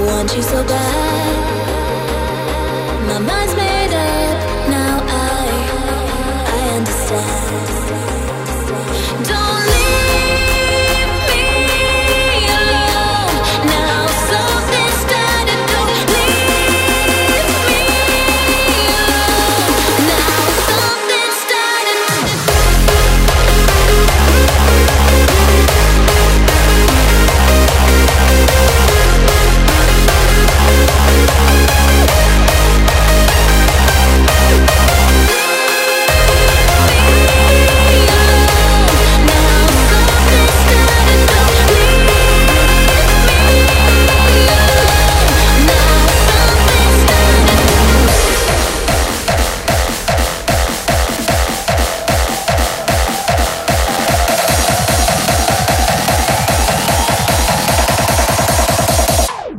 want you so bad. My mind's made up now. I I understand.